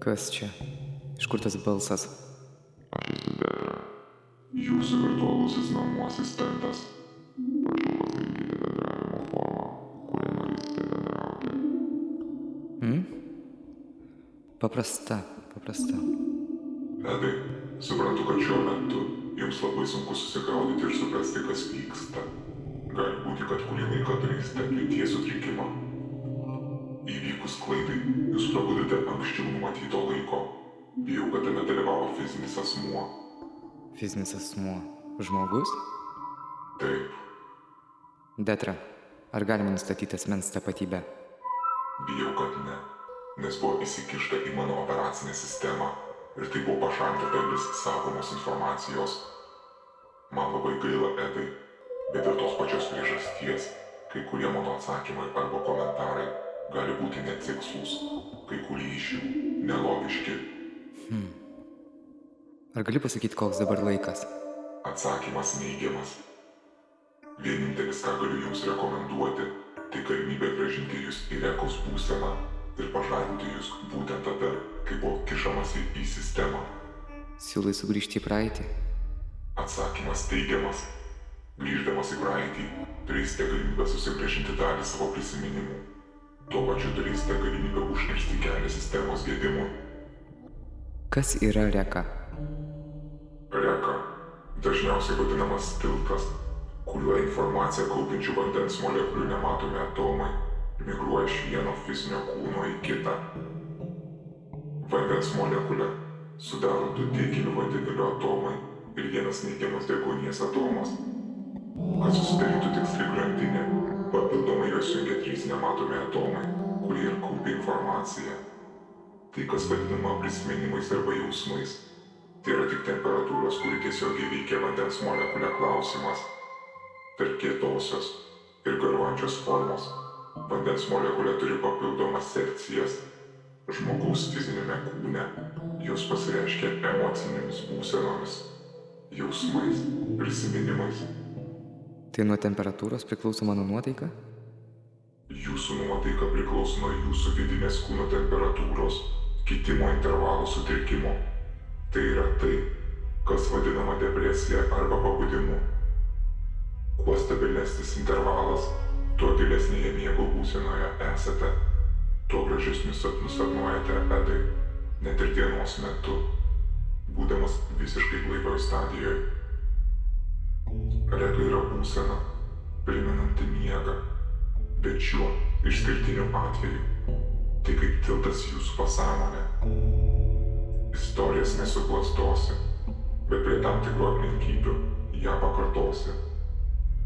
Kas čia? Iš kur tas balsas? Paprasta, paprasta. Edai, suprantu, kad šiuo metu jums labai sunku susigaudyti ir suprasti, kas vyksta. Gali būti, kad kurį laiką turėsite atminties sutrikimą. Įvykus klaidai, jūs prabudite anksčiau numatyto laiko. Bijau, kad tame dalyvavo fizinis asmuo. Fizinis asmuo. Žmogus? Taip, Detra, ar galima nustatyti asmens tapatybę? bijau, kad ne. Nes buvo įsikišta į mano operacinę sistemą ir tai buvo pašalinta dalis saugomos informacijos. Man labai gaila, Edai, bet dėl tos pačios priežasties, kai kurie mano atsakymai arba komentarai gali būti netikslus, kai kurie iš jų nelogiški. Ar gali pasakyti, koks dabar laikas? Atsakymas neigiamas. Vienintelis, ką galiu jums rekomenduoti, tai galimybė gražinti jūs į rekos būseną ir pažadinti jūs būtent tada, kai buvo kišamasi į sistemą. Siūlai sugrįžti į praeitį? Atsakymas teigiamas. Grįždamas į praeitį, turėsite galimybę susigražinti dalį savo prisiminimų. Tuo pačiu turėsite galimybę užkirsti kelią sistemos gedimui. Kas yra reka? Reka - dažniausiai vadinamas tiltas, kuriuo informaciją kaupiančių vandens molekulių nematomi atomai migruoja iš vieno fizinio kūno į kitą. Vandens molekulę sudaro du teigiami vandenilio atomai ir vienas neigiamas deguonies atomas. Kad susidarytų tiksli grandinė, papildomai juos jungia trys nematomi atomai, kurie ir kaupia informaciją. Tai, kas vadinama prisiminimais arba jausmais, tai yra tik temperatūros, kuri tiesiogiai veikia vandens molekulę klausimas. Tarp kietosios ir garuojančios formos vandens molekulė turi papildomas sekcijas. Žmogaus fizinėme kūne jos pasireiškia emocinėmis būsenomis, jausmais, prisiminimais. Tai nuo temperatūros priklauso mano nuotaika? Jūsų nuotaika priklauso nuo jūsų vidinės kūno temperatūros, kitimo intervalų sutrikimo. Tai yra tai, kas vadinama depresija arba pabudimu. Kuo stabilesnis intervalas, tuo gilesnėje miego būsenoje esate, tuo gražesnius sapnus sapnuojate edai, net ir dienos metu, būdamas visiškai blaivioj stadijoje. Rega yra būsena, primenanti miegą, bet šiuo išskirtiniu atveju tai kaip tiltas jūsų pasąmonę. Istorijas nesuklastosi, bet prie tam tikrų aplinkybių ją pakartosi.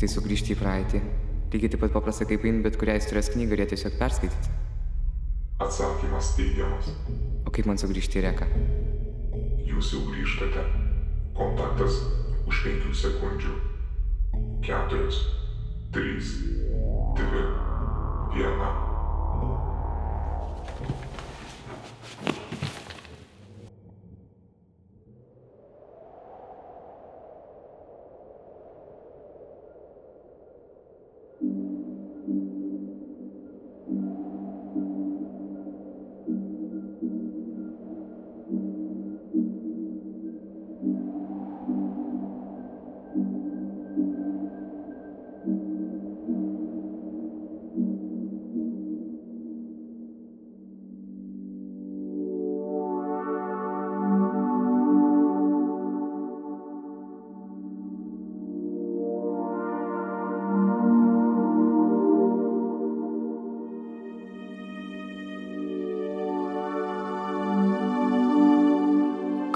Tai sugrįžti į praeitį. Lygiai taip pat paprasta kaip paimti bet kurią istorijos knygą ir ją tiesiog perskaityti. Atsakymas teigiamas. O kaip man sugrįžti į reką? Jūs jau grįžtate. Kontaktas už penkių sekundžių. Keturios, trys, dvi, viena.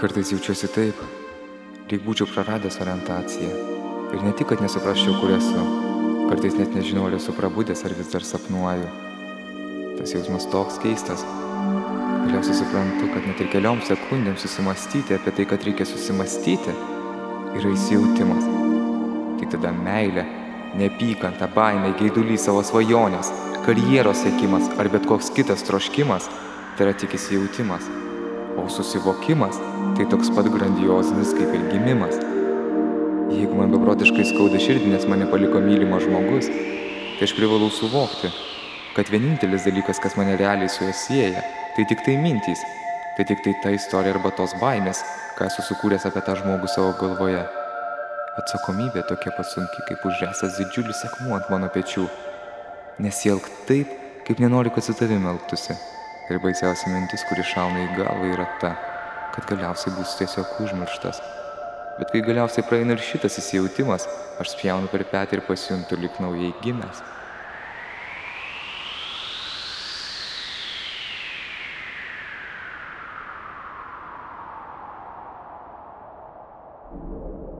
Kartais jaučiuosi taip, lyg būčiau praradęs orientaciją. Ir ne tik, kad nesuprasčiau, kur esu, kartais net nežinau, ar esu prabudęs, ar vis dar sapnuoju. Tas jausmas toks keistas. Galiausiai suprantu, kad net ir keliom sekundėm susimastyti apie tai, kad reikia susimastyti, yra įsijautimas. Tik tada meilė, neapykanta, baimė, geidulys savo svajonės, karjeros sėkimas ar bet koks kitas troškimas, tai yra tik įsijautimas. O susivokimas tai toks pat grandiozinis kaip ir gimimas. Jeigu man beprotiškai skauda širdį, nes mane paliko mylimas žmogus, tai aš privalau suvokti, kad vienintelis dalykas, kas mane realiai su juo sieja, tai tik tai mintys, tai tik tai ta istorija arba tos baimės, ką esu sukūręs apie tą žmogų savo galvoje. Atsakomybė tokia pat sunki, kaip užžestas didžiulis akmuo ant mano pečių. Nesielg taip, kaip nenori, kad su tavimi elgtųsi. Ir baisiausia mintis, kuri šauna į galvą, yra ta, kad galiausiai bus tiesiog užmirštas. Bet kai galiausiai praeina ir šitas įsijautimas, aš spjaunu per petį ir pasijuntu lik naujai gimęs. Kaip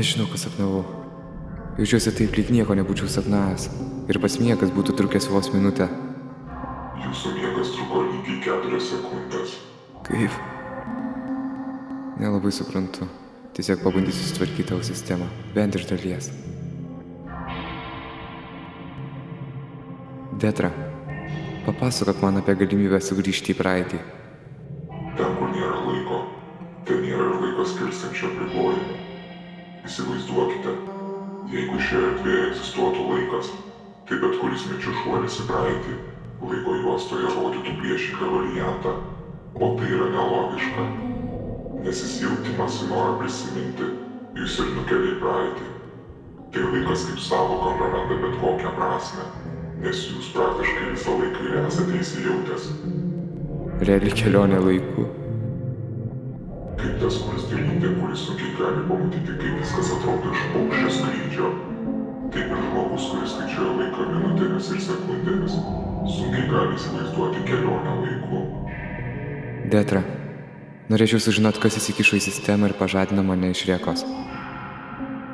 Nežinau, ką sapnavau. Jaučiuosi taip, lyg nieko nebūčiau sapnavęs. Ir pats miegas būtų trukęs vos minutę. Jūsų miegas truko lygiai keturias sekundės. Kaip? Nelabai suprantu. Tiesiog pabandysiu sutvarkyti tavo sistemą. Bent iš dalies. Detra, papasakok man apie galimybę sugrįžti į praeitį. Įsivaizduokite, jeigu šioje erdvėje egzistuotų laikas, tai bet kuris mečių šuolis į praeitį laiko juostoje rodytų priešingą variantą, o tai yra nelogiška. Nes įsijautimas į norą prisiminti jūs ir nukelia į praeitį. Tai laikas kaip savoka praranda bet kokią prasme, nes jūs praktiškai visą laiką ir esate įsijautęs. Reali kelionė laiku. Kaip tas skruzdėlytė, kuris sunkiai gali pamatyti, kaip viskas atrodo iš paukščio skrydžio. Taip ir žmogus, kuris skaičiuoja laiką minutėmis ir sekundėmis, sunkiai gali įsivaizduoti kelionę laiku. Detra, norėčiau sužinoti, kas įsikišo į sistemą ir pažadino mane iš riekos.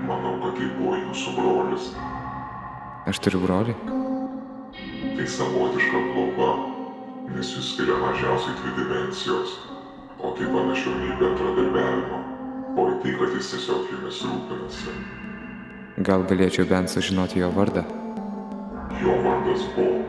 Manau, kad tai buvo jūsų brolis. Aš turiu brolį? Tai savotiška globa, nes jūs skiria mažiausiai dvi dimensijos, o tai panašiau nei bendradarbiavimo, o į tai, kad jis tiesiog jumis rūpinasi. Gal galėčiau bent sužinoti jo vardą? Jo vardas buvo.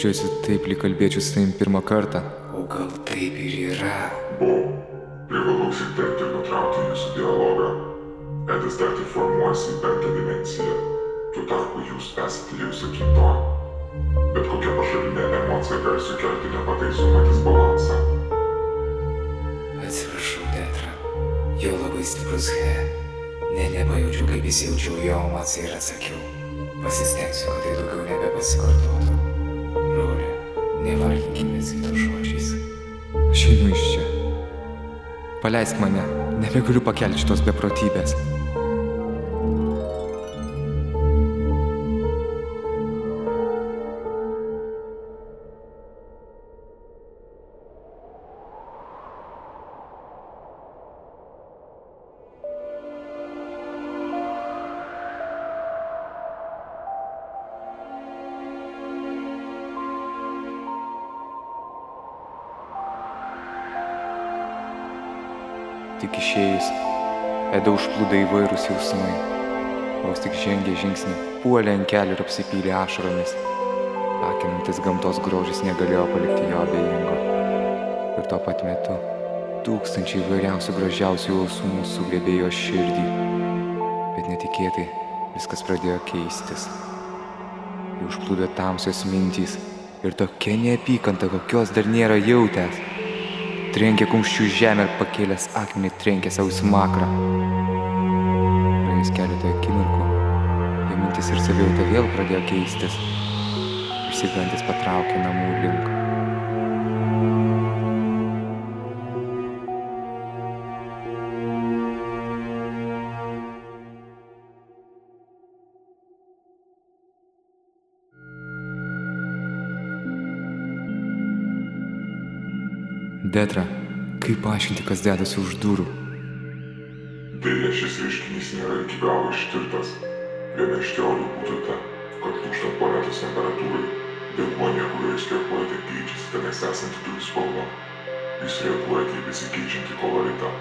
Jaučiuosi taip, lyg kalbėčiau su tavim pirmą kartą. O gal taip ir yra? Buvo. Privalau įsiterpti ir nutraukti jūsų dialogą. Edis dar tik formuojasi į penktą dimensiją. Tuo tarpu jūs esate jau septintoje. Bet kokia pašalinė emocija gali sukelti nepataisomą disbalansą. Atsiprašau, Detra. Jau labai stiprus he. Ne, nepajaučiau, kaip įsijaučiau jo emociją ir atsakiau. Pasistengsiu, kad tai daugiau nebepasikartotų. Nevarginkime kito žodžiais. Aš einu iš čia. Paleisk mane. Nebegaliu pakelti šitos beprotybės. Tik išėjus, Eda užplūda įvairūs jausmai. Vos tik žengė žingsnį, puolė ant kelių ir apsipylė ašaromis. Akinantis gamtos grožis negalėjo palikti jo abejingo. Ir tuo pat metu tūkstančiai įvairiausių gražiausių jausmų sugrėbė jo širdį. Bet netikėtai viskas pradėjo keistis. Jį užplūdo tamsios mintys ir tokia neapykanta, kokios dar nėra jautęs. Trenkė kumščių žemę ir pakėlęs akmenį trenkė savo smakrą. Praėjus keletą akimirkų, jo mintis ir savijauta vėl pradėjo keistis. Išsigandęs patraukė namų link. Paaiškinti, kas dedasi už durų? Deja, šis reiškinys nėra iki galo ištirtas. Viena iš teorijų būtų ta, kad lūžtant planetos temperatūrai, deguonė, kurioje skirpuojate, keičiasi tenais esanti dujų spalva. Jūs reaguojate į besikeičiantį koloritą.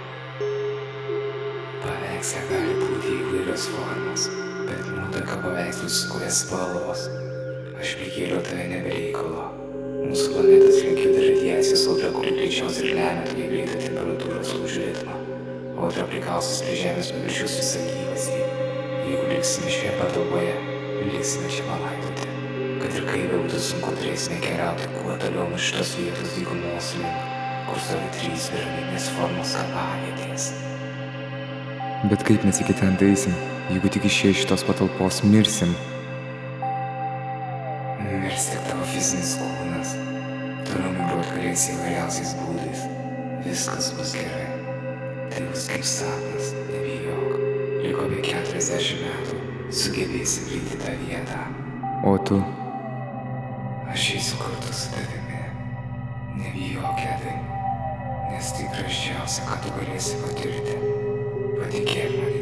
Paveiksle gali būti įvairios formos, bet nuotaka paveikslus kuria spalvos. Aš prikėliau tave nebereikalo. Mūsų planetos linkida radiacijos audra, kuri greičiausiai ir lemia tokį greitą temperatūros lūžių ritmą. Audra prikausis prie Žemės paviršiaus visą gyvastį. Jeigu liksime šioje patalpoje, liksime čia palaidoti. Kad ir kaip būtų sunku, turėsime keliauti kuo toliau nuo šitos vietos dykumos link, kur stovi trys piramidinės formos kapavietės. Bet kaip mes iki ten daisim, jeigu tik išėję iš šitos patalpos mirsim? Mirs tik tavo fizinis galėsi įvairiausiais būdais. Viskas bus gerai. Tai bus kaip sapnas, nebijok. Liko apie 40 metų. Sugebėsi grįžti tą vietą. O tu, Aš eisiu kartu su tavimi. Nebijok, Edai. Nes tai gražiausia, ką tu galėsi patirti. Patikėk manimi.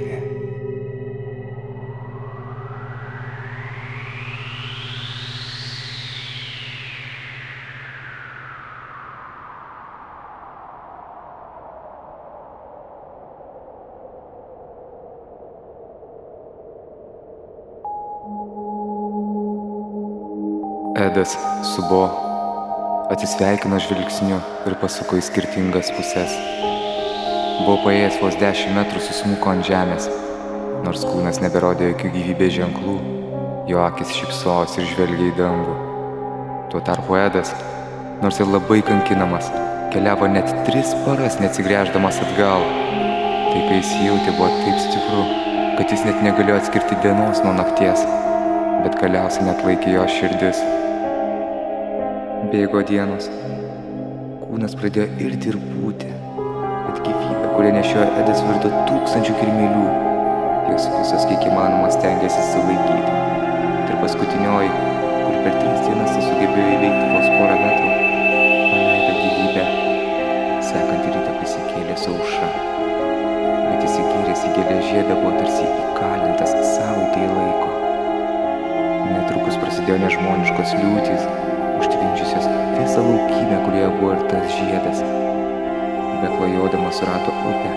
Edas subo, atsisveikino žvilgsniu ir pasuko į skirtingas puses. Buvo paėjęs vos 10 metrų susmuko ant žemės. Nors kūnas neberodė jokių gyvybės ženklų, jo akis šypsos ir žvelgia į dangų. Tuo tarpu Edas, nors ir labai kankinamas, keliavo net tris paras neatsigręždamas atgal. Tai, kai jis jautė, buvo taip stipru, kad jis net negalėjo atskirti dienos nuo nakties, bet galiausiai net laikė jo širdis. Bėgo dienos. Kūnas pradėjo irti ir būti. Bet gyvybė, kurią nešiojo Edas, virto tūkstančių kirmėlių. Jos visos kiek įmanoma stengiasi sulaikyti. Ir paskutinioji, kur per tris dienas jis sugebėjo įveikti vos porą metrų, paleido gyvybę. Sekantį rytą pasikėlė sauša. Bet įsigyręs į geležėdą buvo tarsi įkalintas savaitėje laiko. Netrukus prasidėjo nežmoniškos liūtys, užtvindžiusios visą laukymę, kurioje buvo ir tas žiedas. Beklajodamas surado upę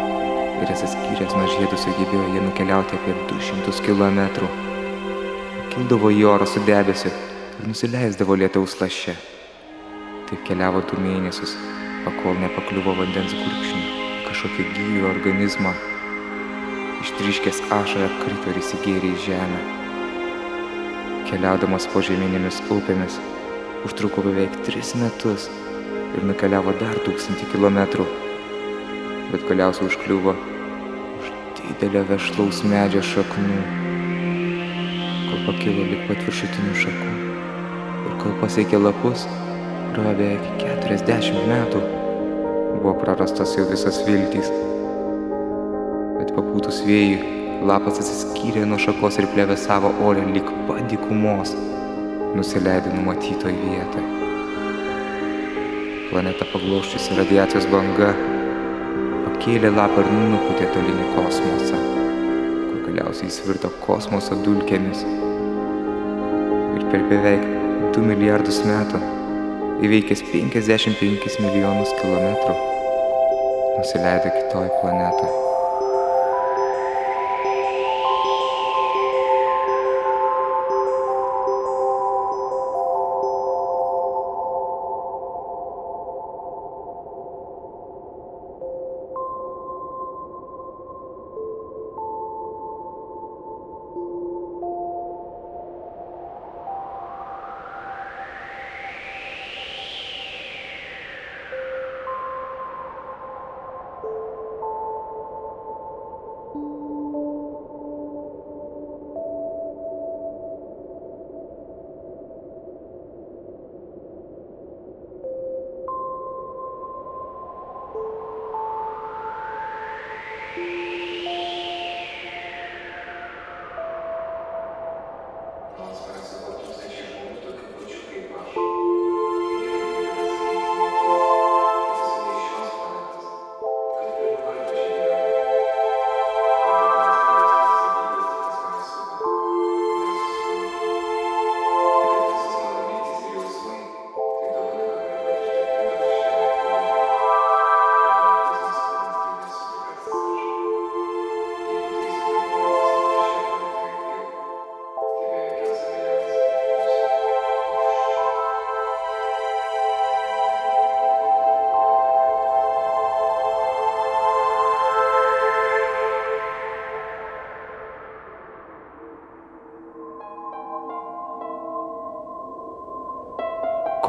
ir atsiskyręs nuo žiedų sugebėjo jie nukeliauti apie 200 km. Kildavo į orą su debesiu ir nusileisdavo lietaus laše. Taip keliavo du mėnesius, pakol nepakliuvo vandens gurkšnį į kažkokį gyvį organizmą. Ištriškęs ašarą krito ir įsigėrė į žemę. Keliaudamas po žemynėmis upėmis, užtruko beveik tris metus ir nukeliavo dar tūkstantį kilometrų, bet galiausiai užkliuvo už didelio vešlaus medžio šaknų, kol pakilo lik pat viršutinių šakų ir kol pasiekė lapus, praėjo beveik 40 metų, buvo prarastos jau visas viltys, bet papūtus vėjui lapas atsiskyrė nuo šakos ir plevėsavo ore lik pat dykumos nusileido numatytoj vietoj. Planeta paglauščiusi radiacijos banga pakėlė lapą ir nuputė tolin į kosmosą, kur galiausiai jis virto kosmoso dulkėmis. Ir per beveik 2 milijardus metų, įveikęs 55 milijonus kilometrų, nusileido kitoj planetoj.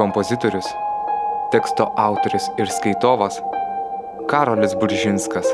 Kompozitorius, teksto autoris ir skaitovas Karolis Buržinskas.